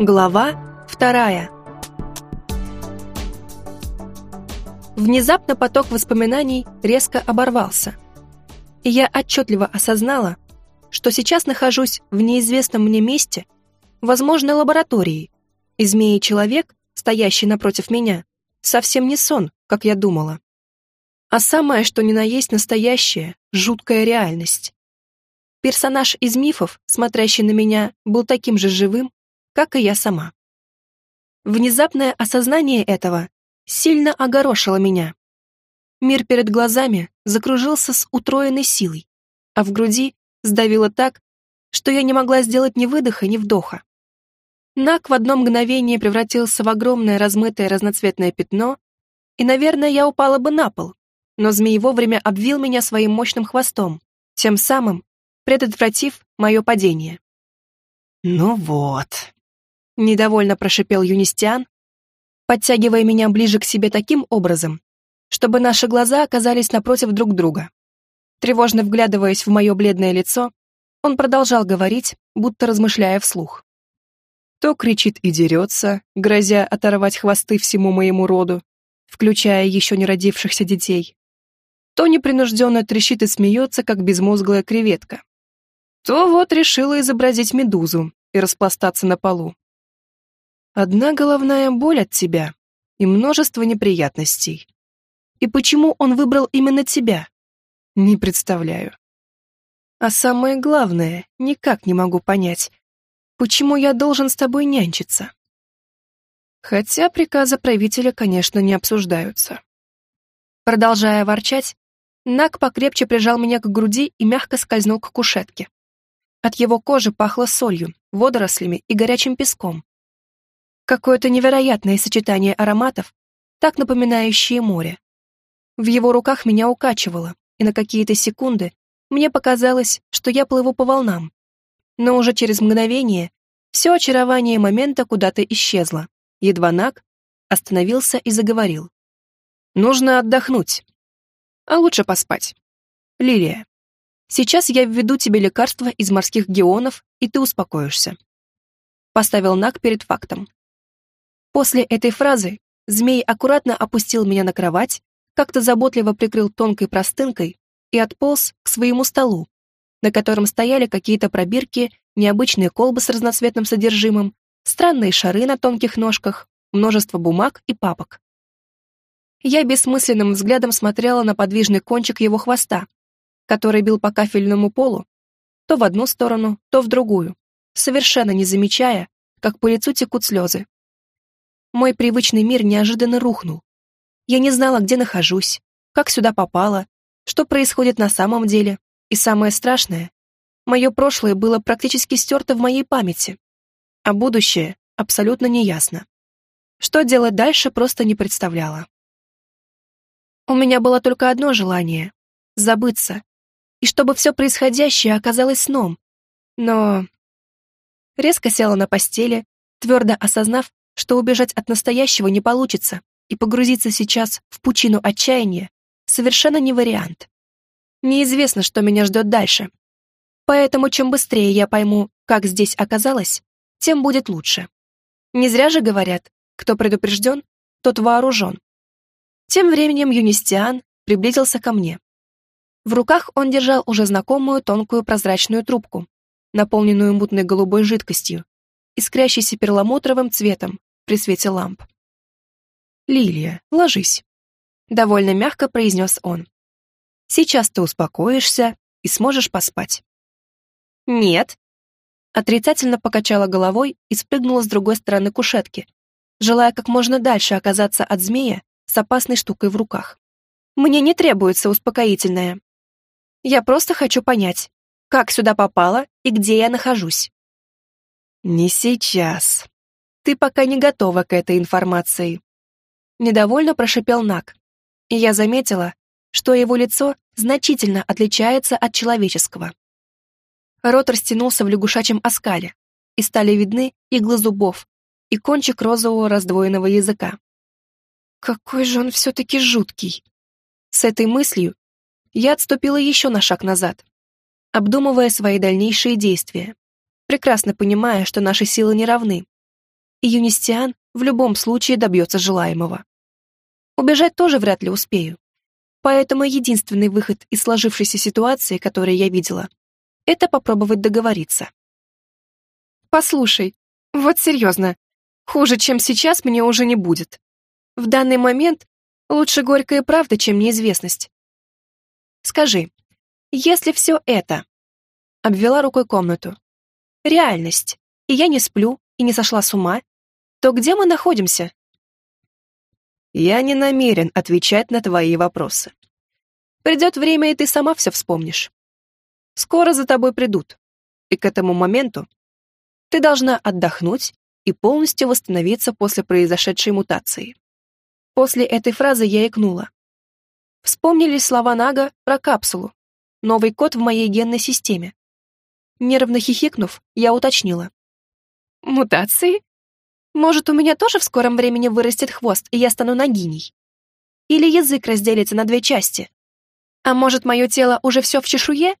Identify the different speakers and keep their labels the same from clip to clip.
Speaker 1: Глава вторая. Внезапно поток воспоминаний резко оборвался. И я отчетливо осознала, что сейчас нахожусь в неизвестном мне месте, возможно, лаборатории, и змеи-человек, стоящий напротив меня, совсем не сон, как я думала. А самое, что ни на есть настоящая, жуткая реальность. Персонаж из мифов, смотрящий на меня, был таким же живым, как и я сама. Внезапное осознание этого сильно огорошило меня. Мир перед глазами закружился с утроенной силой, а в груди сдавило так, что я не могла сделать ни выдоха, ни вдоха. Нак в одно мгновение превратился в огромное размытое разноцветное пятно, и, наверное, я упала бы на пол, но змей вовремя обвил меня своим мощным хвостом, тем самым предотвратив мое падение.
Speaker 2: «Ну вот»,
Speaker 1: Недовольно прошипел Юнистиан, подтягивая меня ближе к себе таким образом, чтобы наши глаза оказались напротив друг друга. Тревожно вглядываясь в мое бледное лицо, он продолжал говорить, будто размышляя вслух. То кричит и дерется, грозя оторвать хвосты всему моему роду, включая еще не родившихся детей. То непринужденно трещит и смеется, как безмозглая креветка. То вот решила изобразить медузу и распластаться на полу. Одна головная боль от тебя и множество неприятностей. И почему он выбрал именно тебя? Не представляю. А самое главное, никак не могу понять, почему я должен с тобой нянчиться. Хотя приказы правителя, конечно, не обсуждаются. Продолжая ворчать, Нак покрепче прижал меня к груди и мягко скользнул к кушетке. От его кожи пахло солью, водорослями и горячим песком. Какое-то невероятное сочетание ароматов, так напоминающее море. В его руках меня укачивало, и на какие-то секунды мне показалось, что я плыву по волнам. Но уже через мгновение все очарование момента куда-то исчезло. Едва Наг остановился и заговорил. «Нужно отдохнуть. А лучше поспать. Лилия, сейчас я введу тебе лекарство из морских геонов, и ты успокоишься». Поставил Наг перед фактом. После этой фразы змей аккуратно опустил меня на кровать, как-то заботливо прикрыл тонкой простынкой и отполз к своему столу, на котором стояли какие-то пробирки, необычные колбы с разноцветным содержимым, странные шары на тонких ножках, множество бумаг и папок. Я бессмысленным взглядом смотрела на подвижный кончик его хвоста, который бил по кафельному полу, то в одну сторону, то в другую, совершенно не замечая, как по лицу текут слезы. Мой привычный мир неожиданно рухнул. Я не знала, где нахожусь, как сюда попала, что происходит на самом деле, и самое страшное, мое прошлое было практически стерто в моей памяти, а будущее абсолютно неясно. Что делать дальше, просто не представляла. У меня было только одно желание — забыться, и чтобы все происходящее оказалось сном. Но... Резко села на постели, твердо осознав, что убежать от настоящего не получится, и погрузиться сейчас в пучину отчаяния совершенно не вариант. Неизвестно, что меня ждет дальше. Поэтому чем быстрее я пойму, как здесь оказалось, тем будет лучше. Не зря же говорят, кто предупрежден, тот вооружен. Тем временем Юнистиан приблизился ко мне. В руках он держал уже знакомую тонкую прозрачную трубку, наполненную мутной голубой жидкостью, искрящейся перламутровым цветом, при свете ламп. «Лилия, ложись», — довольно мягко произнес он. «Сейчас ты успокоишься и сможешь поспать». «Нет», — отрицательно покачала головой и спрыгнула с другой стороны кушетки, желая как можно дальше оказаться от змея с опасной штукой в руках. «Мне не требуется успокоительное. Я просто хочу понять, как сюда попала и где я нахожусь». «Не сейчас», ты пока не готова к этой информации». Недовольно прошипел Нак, и я заметила, что его лицо значительно отличается от человеческого. Рот растянулся в лягушачьем оскале, и стали видны иглы зубов и кончик розового раздвоенного языка. Какой же он все-таки жуткий. С этой мыслью я отступила еще на шаг назад, обдумывая свои дальнейшие действия, прекрасно понимая, что наши силы не равны, и Юнистиан в любом случае добьется желаемого. Убежать тоже вряд ли успею. Поэтому единственный выход из сложившейся ситуации, которую я видела, это попробовать договориться. Послушай, вот серьезно, хуже, чем сейчас, мне уже не будет. В данный момент лучше горькая правда, чем неизвестность. Скажи, если все это, обвела рукой комнату, реальность, и я не сплю и не сошла с ума, то где мы находимся?
Speaker 2: Я не намерен отвечать на твои вопросы.
Speaker 1: Придет время, и ты сама все вспомнишь. Скоро за тобой придут, и к этому моменту ты должна отдохнуть и полностью восстановиться после произошедшей мутации. После этой фразы я икнула. Вспомнились слова Нага про капсулу, новый код в моей генной системе. Нервно хихикнув, я уточнила. «Мутации? Может, у меня тоже в скором времени вырастет хвост, и я стану нагиней? Или язык разделится на две части? А может, мое тело уже все в чешуе?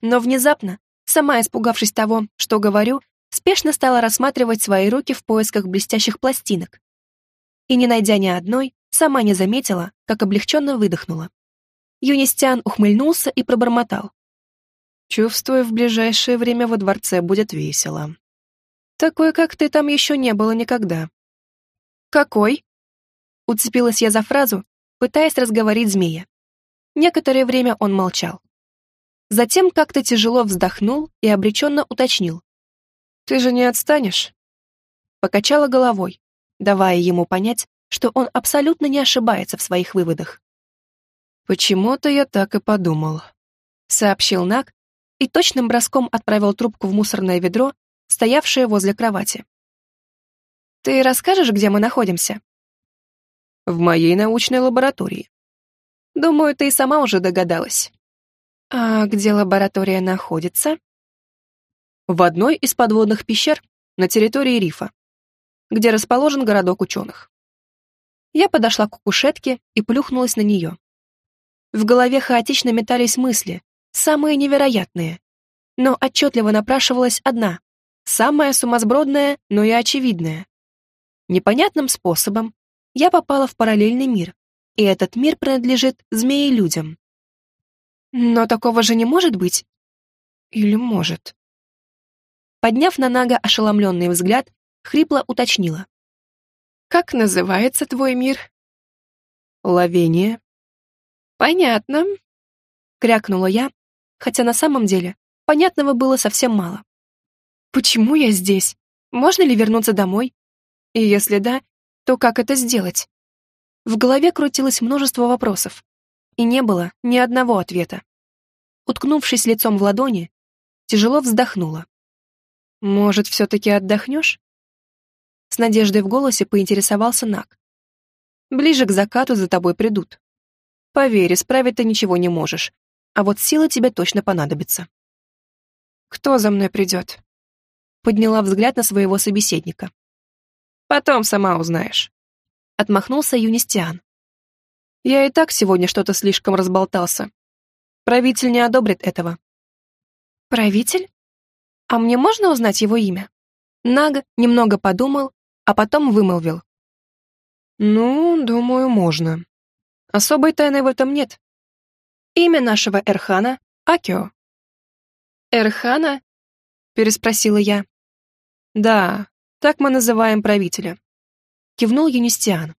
Speaker 1: Но внезапно, сама испугавшись того, что говорю, спешно стала рассматривать свои руки в поисках блестящих пластинок. И, не найдя ни одной, сама не заметила, как облегченно выдохнула. Юнистиан ухмыльнулся и пробормотал.
Speaker 2: «Чувствую, в ближайшее время во дворце будет весело.
Speaker 1: Такой, как ты, там еще не было никогда». «Какой?» Уцепилась я за фразу, пытаясь разговорить змея. Некоторое время он молчал. Затем как-то тяжело вздохнул и обреченно уточнил. «Ты же не отстанешь?» Покачала головой, давая ему понять, что он абсолютно не ошибается в своих выводах.
Speaker 2: «Почему-то я так и подумал», — сообщил Нак и точным броском отправил трубку в мусорное ведро, стоявшее возле кровати.
Speaker 1: «Ты расскажешь, где мы находимся?»
Speaker 2: «В моей научной лаборатории».
Speaker 1: «Думаю, ты и сама уже догадалась». «А где лаборатория находится?»
Speaker 2: «В одной из подводных пещер на территории рифа, где расположен городок ученых».
Speaker 1: Я подошла к кушетке и плюхнулась на нее. В голове хаотично метались мысли, самые невероятные. Но отчетливо напрашивалась одна, самая сумасбродная, но и очевидная. Непонятным способом я попала в параллельный мир, и этот мир принадлежит змеи-людям. Но такого же не может быть? Или может? Подняв на Нага ошеломленный взгляд, хрипло уточнила. Как называется твой мир?
Speaker 2: Лавение.
Speaker 1: Понятно. Крякнула я, хотя на самом деле понятного было совсем мало. Почему я здесь? Можно ли вернуться домой? И если да, то как это сделать? В голове крутилось множество вопросов, и не было ни одного ответа. Уткнувшись лицом в ладони, тяжело вздохнула. «Может, все-таки отдохнешь?» С надеждой в голосе поинтересовался Нак. «Ближе к закату за тобой придут. Поверь, исправить ты ничего не можешь, а вот сила тебе точно понадобится». «Кто за мной придет?» Подняла взгляд на своего собеседника. «Потом сама узнаешь», — отмахнулся Юнистиан. «Я и так сегодня что-то слишком разболтался. Правитель не одобрит этого». «Правитель? А мне можно узнать его имя?» Наг немного подумал а потом вымолвил. «Ну, думаю, можно. Особой тайны в этом нет. Имя нашего Эрхана — Акио». «Эрхана?» — переспросила я. «Да, так мы называем правителя», — кивнул Юнистиан.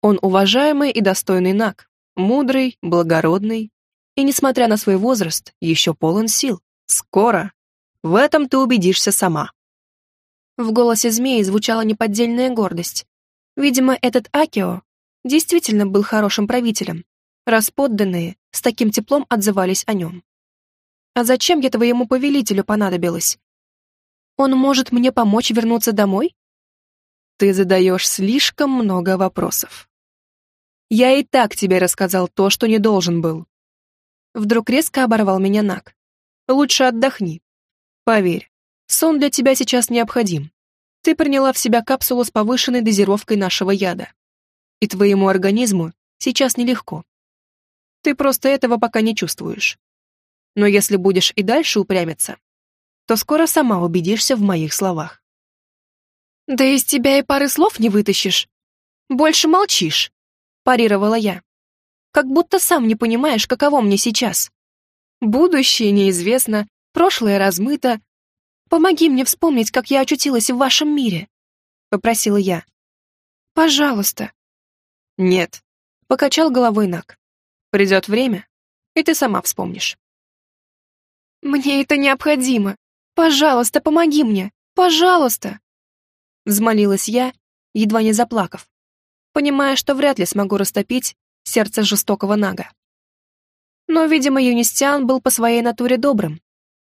Speaker 1: «Он уважаемый и достойный Наг, мудрый, благородный и, несмотря на свой возраст, еще полон сил. Скоро. В этом ты убедишься сама». В голосе змеи звучала неподдельная гордость. Видимо, этот Акио действительно был хорошим правителем, раз подданные с таким теплом отзывались о нем. «А зачем я твоему повелителю понадобилась? Он может мне помочь вернуться домой?» «Ты задаешь слишком много вопросов. Я и так тебе рассказал то, что не должен был». Вдруг резко оборвал меня Нак. «Лучше отдохни. Поверь, Сон для тебя сейчас необходим. Ты приняла в себя капсулу с повышенной дозировкой нашего яда. И твоему организму сейчас нелегко. Ты просто этого пока не чувствуешь. Но если будешь и дальше упрямиться, то скоро сама убедишься в моих словах. Да из тебя и пары слов не вытащишь. Больше молчишь, парировала я. Как будто сам не понимаешь, каково мне сейчас. Будущее неизвестно, прошлое размыто. Помоги мне вспомнить, как я очутилась в вашем мире, попросила я. Пожалуйста. Нет, покачал головой Нак. Придет время, и ты сама вспомнишь. Мне это необходимо. Пожалуйста, помоги мне. Пожалуйста. Взмолилась я, едва не заплакав, понимая, что вряд ли смогу растопить сердце жестокого Нага. Но, видимо, Юнистиан был по своей натуре добрым,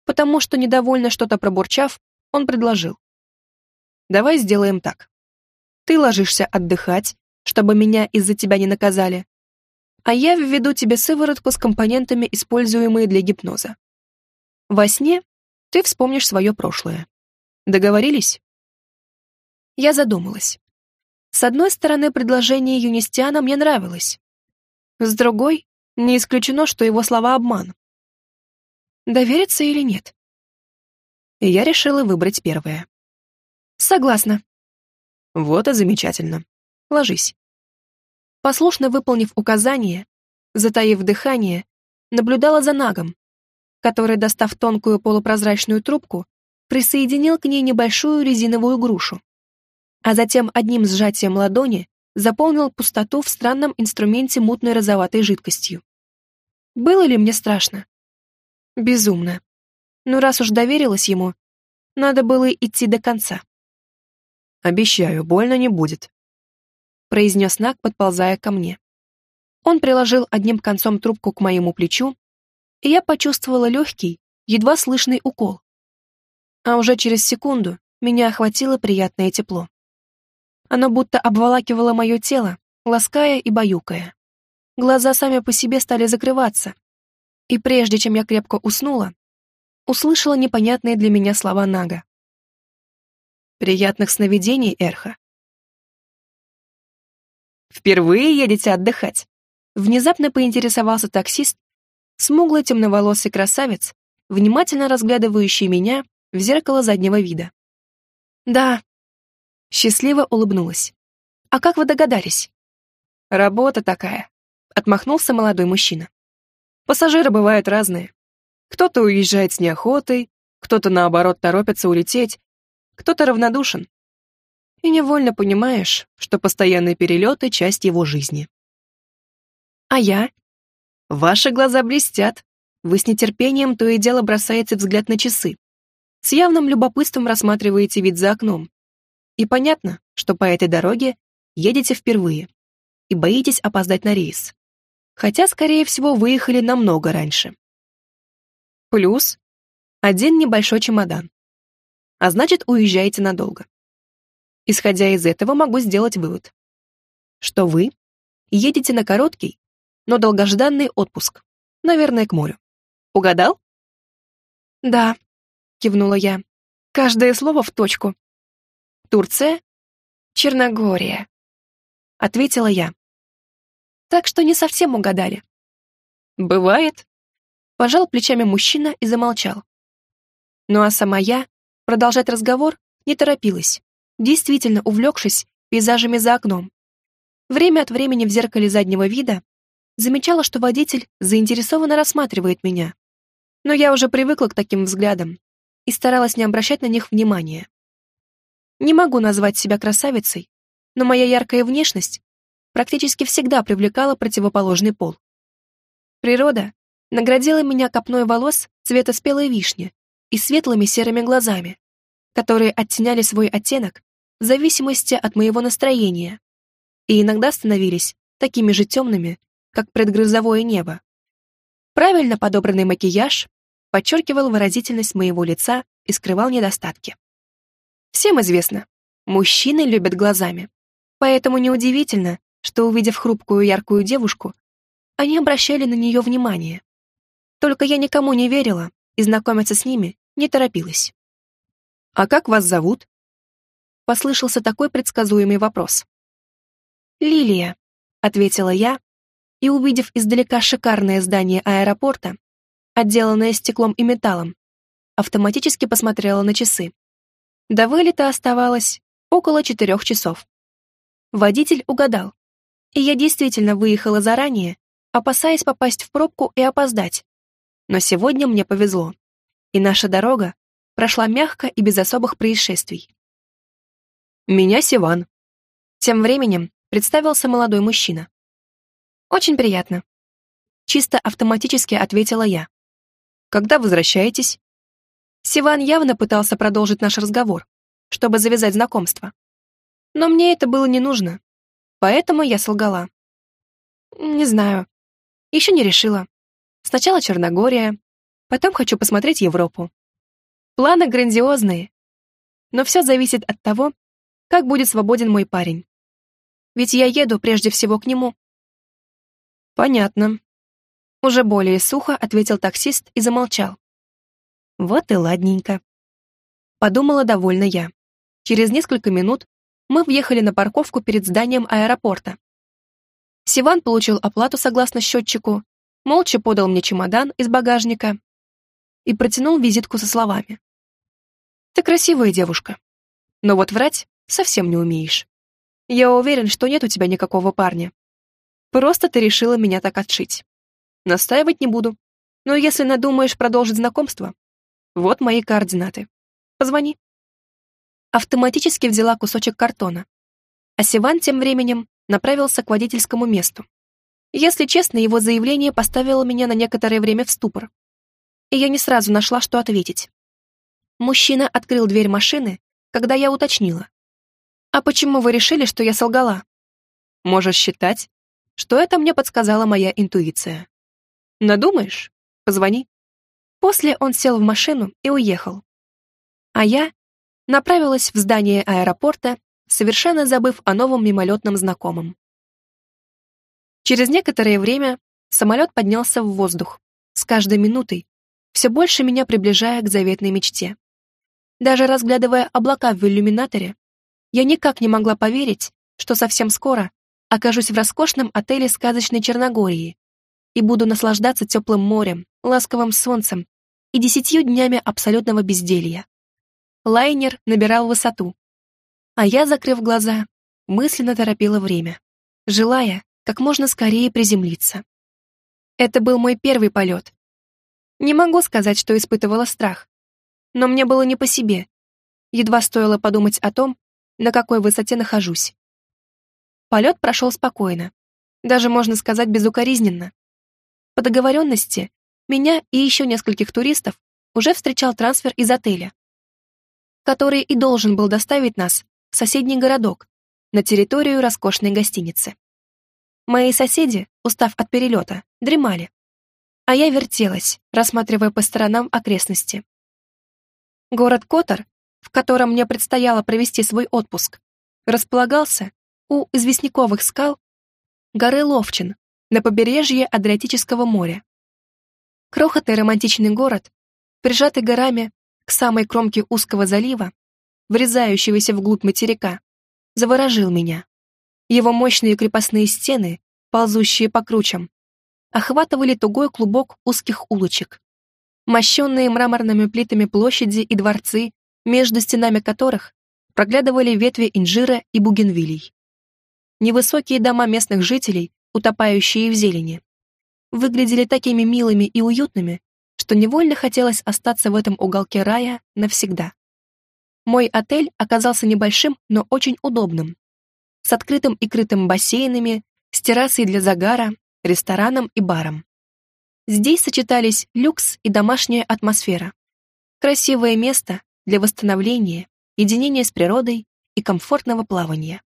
Speaker 1: потому что, недовольно что-то пробурчав, он предложил. «Давай сделаем так. Ты ложишься отдыхать, чтобы меня из-за тебя не наказали, а я введу тебе сыворотку с компонентами, используемые для гипноза. Во сне ты вспомнишь свое прошлое. Договорились?» Я задумалась. С одной стороны, предложение Юнистиана мне нравилось. С другой, не исключено, что его слова обман. Довериться или нет? И я решила выбрать первое. Согласна. Вот и замечательно. Ложись. Послушно выполнив указание, затаив дыхание, наблюдала за Нагом, который, достав тонкую полупрозрачную трубку, присоединил к ней небольшую резиновую грушу, а затем одним сжатием ладони заполнил пустоту в странном инструменте мутной розоватой жидкостью. Было ли мне страшно? Безумно. Но раз уж доверилась ему, надо было идти до конца. «Обещаю, больно не будет», — произнес Нак, подползая ко мне. Он приложил одним концом трубку к моему плечу, и я почувствовала легкий, едва слышный укол. А уже через секунду меня охватило приятное тепло. Оно будто обволакивало мое тело, лаская и баюкая. Глаза сами по себе стали закрываться. И прежде чем я крепко уснула, услышала непонятные для меня слова Нага. «Приятных сновидений, Эрха». «Впервые едете отдыхать?» Внезапно поинтересовался таксист, смуглый темноволосый красавец, внимательно разглядывающий меня в зеркало заднего вида. «Да, Счастливо улыбнулась. «А как вы догадались?» «Работа такая», — отмахнулся молодой мужчина. «Пассажиры бывают разные. Кто-то уезжает с неохотой, кто-то, наоборот, торопится улететь, кто-то равнодушен. И невольно понимаешь, что постоянные перелеты — часть его жизни. А я? Ваши глаза блестят. Вы с нетерпением то и дело бросаете взгляд на часы. С явным любопытством рассматриваете вид за окном. И понятно, что по этой дороге едете впервые и боитесь опоздать на рейс. Хотя, скорее всего, выехали намного раньше. Плюс один небольшой чемодан. А значит, уезжаете надолго. Исходя из этого, могу сделать вывод, что вы едете на короткий, но долгожданный отпуск, наверное, к морю. Угадал? Да, кивнула я. Каждое слово в точку. Турция? Черногория. Ответила я. Так что не совсем угадали. Бывает. Пожал плечами мужчина и замолчал. Ну а сама я продолжать разговор не торопилась, действительно увлекшись пейзажами за окном. Время от времени в зеркале заднего вида замечала, что водитель заинтересованно рассматривает меня. Но я уже привыкла к таким взглядам и старалась не обращать на них внимания. Не могу назвать себя красавицей, но моя яркая внешность практически всегда привлекала противоположный пол. Природа наградила меня копной волос цвета спелой вишни и светлыми серыми глазами, которые оттеняли свой оттенок в зависимости от моего настроения и иногда становились такими же темными, как предгрозовое небо. Правильно подобранный макияж подчеркивал выразительность моего лица и скрывал недостатки. Всем известно, мужчины любят глазами. Поэтому неудивительно, что, увидев хрупкую яркую девушку, они обращали на нее внимание. Только я никому не верила и знакомиться с ними не торопилась. «А как вас зовут?» Послышался такой предсказуемый вопрос. «Лилия», — ответила я, и, увидев издалека шикарное здание аэропорта, отделанное стеклом и металлом, автоматически посмотрела на часы. До вылета оставалось около четырех часов. Водитель угадал, и я действительно выехала заранее, опасаясь попасть в пробку и опоздать. Но сегодня мне повезло, и наша дорога прошла мягко и без особых происшествий. «Меня Сиван». Тем временем представился молодой мужчина. «Очень приятно». Чисто автоматически ответила я. «Когда возвращаетесь?» Сиван явно пытался продолжить наш разговор, чтобы завязать знакомство. Но мне это было не нужно, поэтому я солгала. «Не знаю. Еще не решила. Сначала Черногория, потом хочу посмотреть Европу. Планы грандиозные, но все зависит от того, как будет свободен мой парень. Ведь я еду прежде всего к нему. Понятно. Уже более сухо ответил таксист и замолчал. Вот и ладненько. Подумала довольно я. Через несколько минут мы въехали на парковку перед зданием аэропорта. Сиван получил оплату согласно счетчику, молча подал мне чемодан из багажника и протянул визитку со словами. «Ты красивая девушка, но вот врать совсем не умеешь. Я уверен, что нет у тебя никакого парня. Просто ты решила меня так отшить. Настаивать не буду, но если надумаешь продолжить знакомство, вот мои координаты. Позвони». Автоматически взяла кусочек картона, а Сиван тем временем направился к водительскому месту. Если честно, его заявление поставило меня на некоторое время в ступор, и я не сразу нашла, что ответить. Мужчина открыл дверь машины, когда я уточнила. «А почему вы решили, что я солгала?» «Можешь считать, что это мне подсказала моя интуиция. Надумаешь? Позвони». После он сел в машину и уехал. А я направилась в здание аэропорта, совершенно забыв о новом мимолетном знакомом. Через некоторое время самолет поднялся в воздух, с каждой минутой, все больше меня приближая к заветной мечте. Даже разглядывая облака в иллюминаторе, я никак не могла поверить, что совсем скоро окажусь в роскошном отеле сказочной Черногории и буду наслаждаться теплым морем, ласковым солнцем и десятью днями абсолютного безделья. Лайнер набирал высоту, а я, закрыв глаза, мысленно торопила время, желая как можно скорее приземлиться. Это был мой первый полет. Не могу сказать, что испытывала страх, но мне было не по себе. Едва стоило подумать о том, на какой высоте нахожусь. Полет прошел спокойно, даже, можно сказать, безукоризненно. По договоренности, меня и еще нескольких туристов уже встречал трансфер из отеля, который и должен был доставить нас в соседний городок, на территорию роскошной гостиницы. Мои соседи, устав от перелета, дремали, а я вертелась, рассматривая по сторонам окрестности. Город Котор, в котором мне предстояло провести свой отпуск, располагался у известняковых скал горы Ловчин на побережье Адриатического моря. Крохотный романтичный город, прижатый горами к самой кромке узкого залива, врезающегося вглубь материка, заворожил меня. Его мощные крепостные стены, ползущие по кручам, охватывали тугой клубок узких улочек, мощенные мраморными плитами площади и дворцы, между стенами которых проглядывали ветви инжира и бугенвилей. Невысокие дома местных жителей, утопающие в зелени, выглядели такими милыми и уютными, что невольно хотелось остаться в этом уголке рая навсегда. Мой отель оказался небольшим, но очень удобным, с открытым и крытым бассейнами, с террасой для загара, рестораном и баром. Здесь сочетались люкс и домашняя атмосфера. Красивое место для восстановления, единения с природой и комфортного плавания.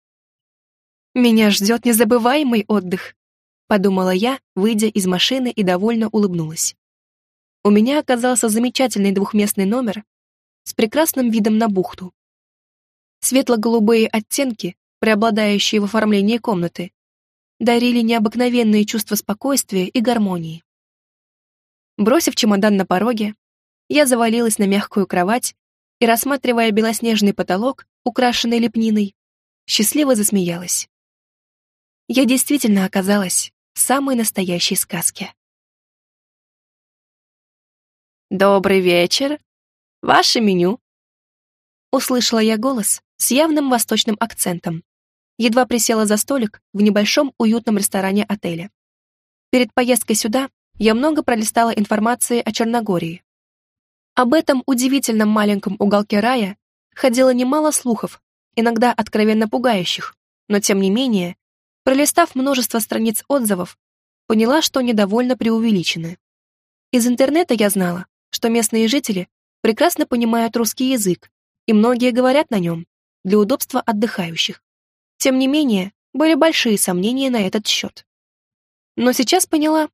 Speaker 1: «Меня ждет незабываемый отдых», — подумала я, выйдя из машины и довольно улыбнулась. У меня оказался замечательный двухместный номер с прекрасным видом на бухту. Светло-голубые оттенки, преобладающие в оформлении комнаты, дарили необыкновенные чувства спокойствия и гармонии. Бросив чемодан на пороге, я завалилась на мягкую кровать и, рассматривая белоснежный потолок, украшенный лепниной, счастливо засмеялась. Я действительно оказалась в самой настоящей сказке. «Добрый вечер! Ваше меню!» Услышала я голос, с явным восточным акцентом. Едва присела за столик в небольшом уютном ресторане отеля. Перед поездкой сюда я много пролистала информации о Черногории. Об этом удивительном маленьком уголке рая ходило немало слухов, иногда откровенно пугающих, но тем не менее, пролистав множество страниц отзывов, поняла, что недовольно преувеличены. Из интернета я знала, что местные жители прекрасно понимают русский язык, и многие говорят на нем для удобства отдыхающих. Тем не менее, были большие сомнения на этот счет. Но сейчас поняла,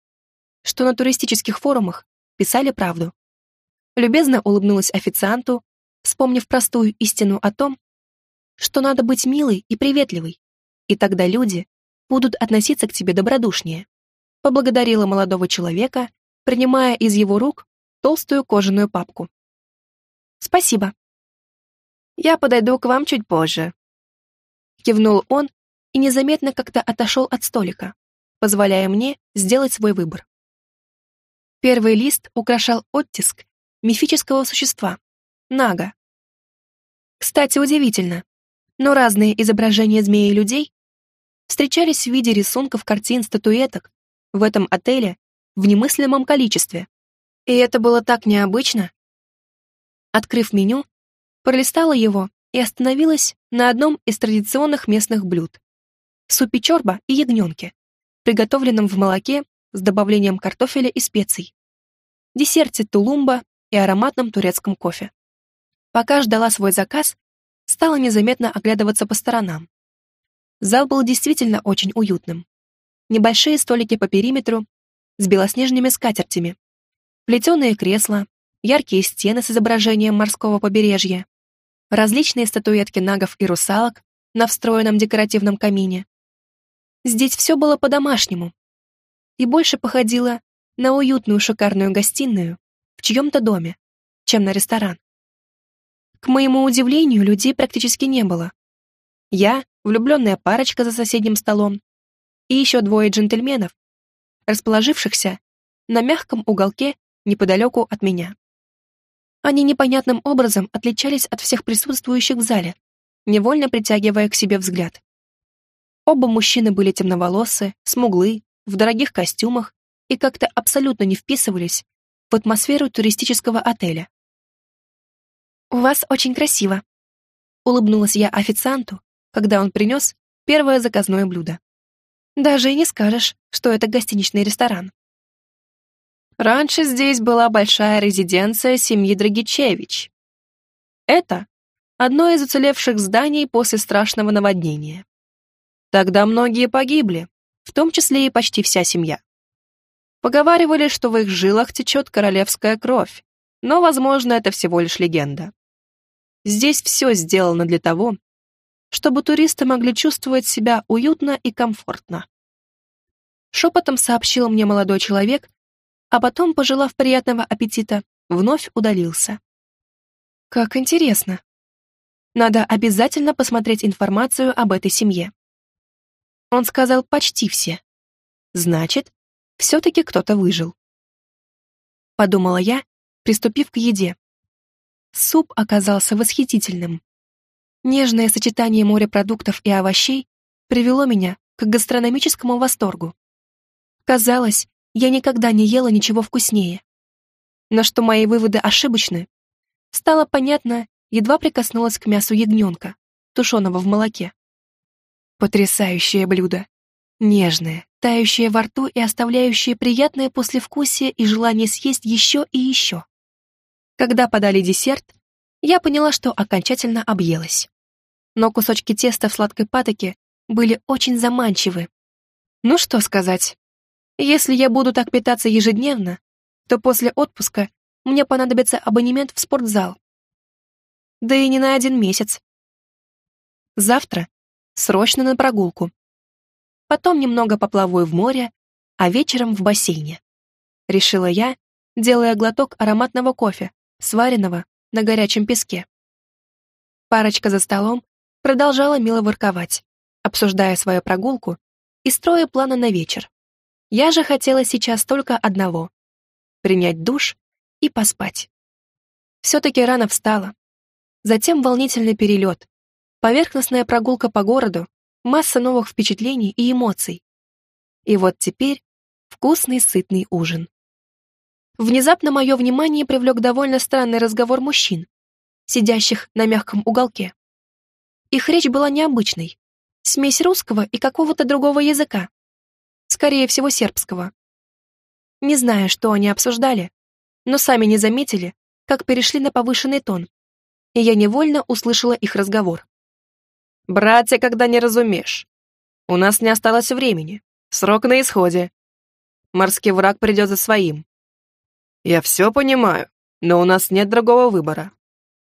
Speaker 1: что на туристических форумах писали правду. Любезно улыбнулась официанту, вспомнив простую истину о том, что надо быть милой и приветливой, и тогда люди будут относиться к тебе добродушнее. Поблагодарила молодого человека, принимая из его рук толстую кожаную папку. «Спасибо. Я подойду к вам чуть позже». Кивнул он и незаметно как-то отошел от столика, позволяя мне сделать свой выбор. Первый лист украшал оттиск мифического существа — Нага. Кстати, удивительно, но разные изображения змеи и людей встречались в виде рисунков картин статуэток в этом отеле в немыслимом количестве. И это было так необычно. Открыв меню, пролистала его и остановилась на одном из традиционных местных блюд — супе чорба и ягненке, приготовленном в молоке с добавлением картофеля и специй, десерте тулумба и ароматном турецком кофе. Пока ждала свой заказ, стала незаметно оглядываться по сторонам. Зал был действительно очень уютным. Небольшие столики по периметру с белоснежными скатертями, плетеные кресла, яркие стены с изображением морского побережья, различные статуэтки нагов и русалок на встроенном декоративном камине. Здесь все было по-домашнему и больше походило на уютную шикарную гостиную в чьем-то доме, чем на ресторан. К моему удивлению, людей практически не было. Я, влюбленная парочка за соседним столом и еще двое джентльменов, расположившихся на мягком уголке неподалеку от меня. Они непонятным образом отличались от всех присутствующих в зале, невольно притягивая к себе взгляд. Оба мужчины были темноволосы, смуглы, в дорогих костюмах и как-то абсолютно не вписывались в атмосферу туристического отеля. «У вас очень красиво», — улыбнулась я официанту, когда он принес первое заказное блюдо. Даже и не скажешь, что это гостиничный ресторан. Раньше здесь была большая резиденция семьи Драгичевич. Это одно из уцелевших зданий после страшного наводнения. Тогда многие погибли, в том числе и почти вся семья. Поговаривали, что в их жилах течет королевская кровь, но, возможно, это всего лишь легенда. Здесь все сделано для того, чтобы туристы могли чувствовать себя уютно и комфортно. Шепотом сообщил мне молодой человек, а потом, пожелав приятного аппетита, вновь удалился. Как интересно. Надо обязательно посмотреть информацию об этой семье. Он сказал почти все. Значит, все-таки кто-то выжил. Подумала я, приступив к еде. Суп оказался восхитительным. Нежное сочетание морепродуктов и овощей привело меня к гастрономическому восторгу. Казалось, я никогда не ела ничего вкуснее. Но что мои выводы ошибочны, стало понятно, едва прикоснулась к мясу ягненка, тушеного в молоке. Потрясающее блюдо. Нежное, тающее во рту и оставляющее приятное послевкусие и желание съесть еще и еще. Когда подали десерт, я поняла, что окончательно объелась но кусочки теста в сладкой патоке были очень заманчивы. Ну что сказать, если я буду так питаться ежедневно, то после отпуска мне понадобится абонемент в спортзал. Да и не на один месяц. Завтра срочно на прогулку. Потом немного поплаваю в море, а вечером в бассейне. Решила я, делая глоток ароматного кофе, сваренного на горячем песке. Парочка за столом продолжала мило ворковать, обсуждая свою прогулку и строя планы на вечер. Я же хотела сейчас только одного — принять душ и поспать. Все-таки рано встала. Затем волнительный перелет, Поверхностная прогулка по городу, масса новых впечатлений и эмоций. И вот теперь вкусный сытный ужин. Внезапно мое внимание привлек довольно странный разговор мужчин, сидящих на мягком уголке. Их речь была необычной, смесь русского и какого-то другого языка, скорее всего сербского. Не знаю, что они обсуждали, но сами не заметили, как перешли на повышенный тон, и я невольно услышала их разговор.
Speaker 2: «Братья, когда не разумеешь. У нас не осталось времени. Срок на исходе. Морский враг придет за своим. Я все понимаю, но у нас нет другого выбора.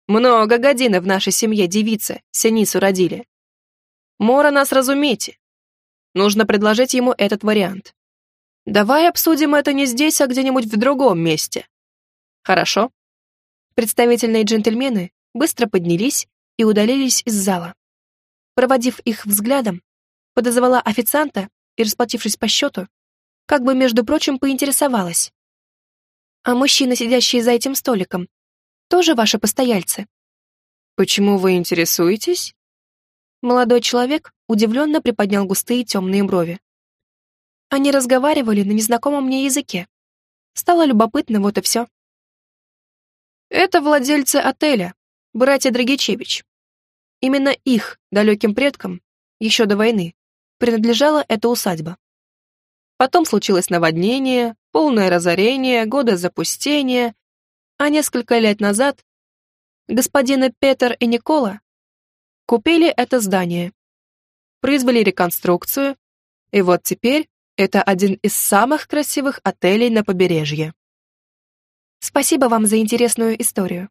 Speaker 2: Много годины в нашей семье девицы Синицу родили. Мора нас разумейте. Нужно предложить ему этот вариант. Давай обсудим это не здесь, а где-нибудь в другом месте. Хорошо?
Speaker 1: Представительные джентльмены быстро поднялись и удалились из зала. Проводив их взглядом, подозвала официанта и, расплатившись по счету, как бы, между прочим, поинтересовалась. «А мужчины, сидящие за этим столиком, тоже ваши постояльцы?»
Speaker 2: «Почему вы интересуетесь?»
Speaker 1: Молодой человек удивленно приподнял густые темные брови. Они разговаривали на незнакомом мне языке. Стало любопытно, вот и все.
Speaker 2: Это владельцы отеля, братья Драгичевич. Именно их, далеким предкам, еще до войны, принадлежала эта усадьба. Потом случилось наводнение, полное разорение, годы запустения, а несколько лет назад господины Петер и Никола купили это здание, произвели реконструкцию, и вот теперь это один из самых красивых отелей на побережье.
Speaker 1: Спасибо вам за интересную историю.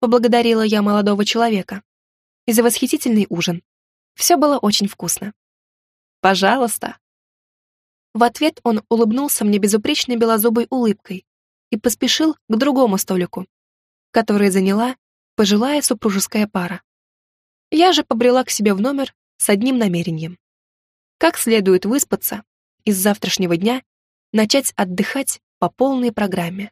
Speaker 1: Поблагодарила я молодого человека. И за восхитительный ужин. Все было очень вкусно.
Speaker 2: Пожалуйста.
Speaker 1: В ответ он улыбнулся мне безупречной белозубой улыбкой и поспешил к другому столику, который заняла пожилая супружеская пара. Я же побрела к себе в номер с одним намерением. Как следует выспаться и с завтрашнего дня начать отдыхать по полной программе.